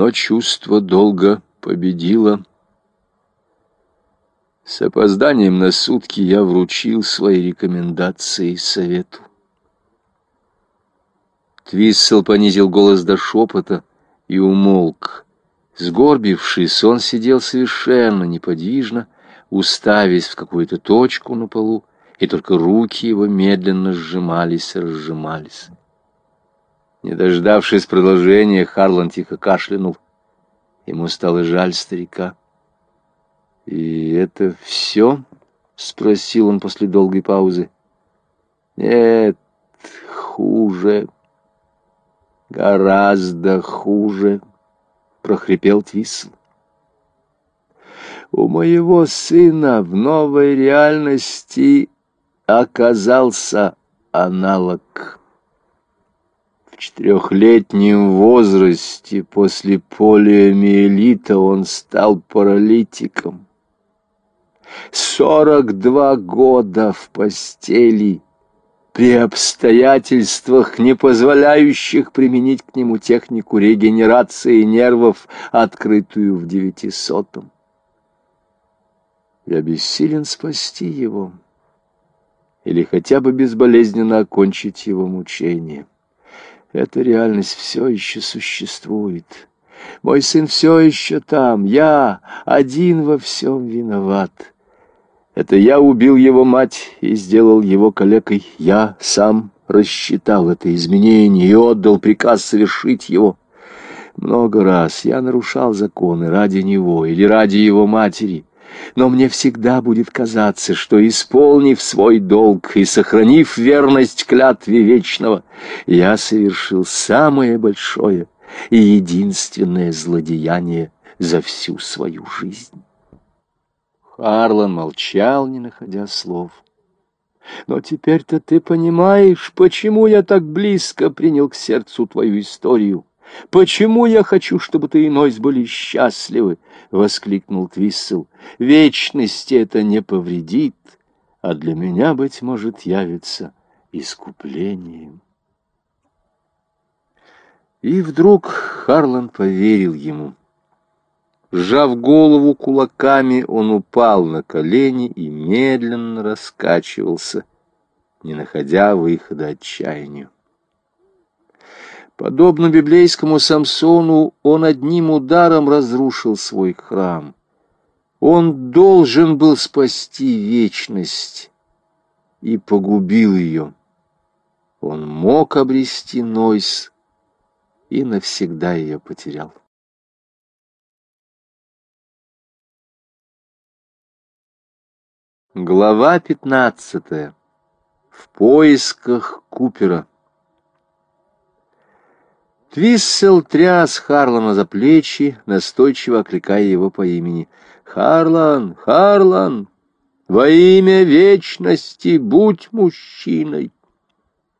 но чувство долго победило. С опозданием на сутки я вручил свои рекомендации совету. Твиссел понизил голос до шепота и умолк. Сгорбившись, он сидел совершенно неподвижно, уставясь в какую-то точку на полу, и только руки его медленно сжимались и разжимались. Не дождавшись продолжения, Харлан тихо кашлянул. Ему стало жаль старика. «И это все?» — спросил он после долгой паузы. «Нет, хуже, гораздо хуже», — прохрипел Твисл. «У моего сына в новой реальности оказался аналог» четырехлетнем возрасте после полиомиелита он стал паралитиком. Сорок два года в постели при обстоятельствах, не позволяющих применить к нему технику регенерации нервов, открытую в девятисотом. Я бессилен спасти его или хотя бы безболезненно окончить его мучение. Эта реальность все еще существует. Мой сын все еще там. Я один во всем виноват. Это я убил его мать и сделал его калекой. Я сам рассчитал это изменение и отдал приказ совершить его. Много раз я нарушал законы ради него или ради его матери но мне всегда будет казаться, что, исполнив свой долг и сохранив верность клятве вечного, я совершил самое большое и единственное злодеяние за всю свою жизнь. Харлан молчал, не находя слов. Но теперь-то ты понимаешь, почему я так близко принял к сердцу твою историю. Почему я хочу, чтобы ты и Нойс были счастливы? — воскликнул Твиссел. — Вечности это не повредит, а для меня, быть может, явится искуплением. И вдруг Харлан поверил ему. Сжав голову кулаками, он упал на колени и медленно раскачивался, не находя выхода отчаянию. Подобно библейскому Самсону, он одним ударом разрушил свой храм. Он должен был спасти вечность и погубил ее. Он мог обрести Нойс и навсегда ее потерял. Глава пятнадцатая. В поисках Купера. Твиссел тряс Харлана за плечи, настойчиво окликая его по имени. «Харлан! Харлан! Во имя вечности будь мужчиной!»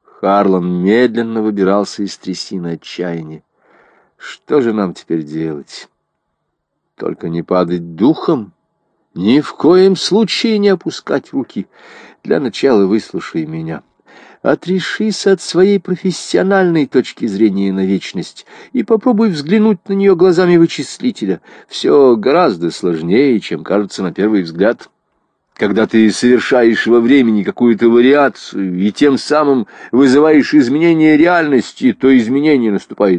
Харлан медленно выбирался из трясины отчаяния. «Что же нам теперь делать? Только не падать духом, ни в коем случае не опускать руки. Для начала выслушай меня». Отрешись от своей профессиональной точки зрения на вечность и попробуй взглянуть на нее глазами вычислителя. Все гораздо сложнее, чем кажется на первый взгляд. Когда ты совершаешь во времени какую-то вариацию и тем самым вызываешь изменение реальности, то изменение наступает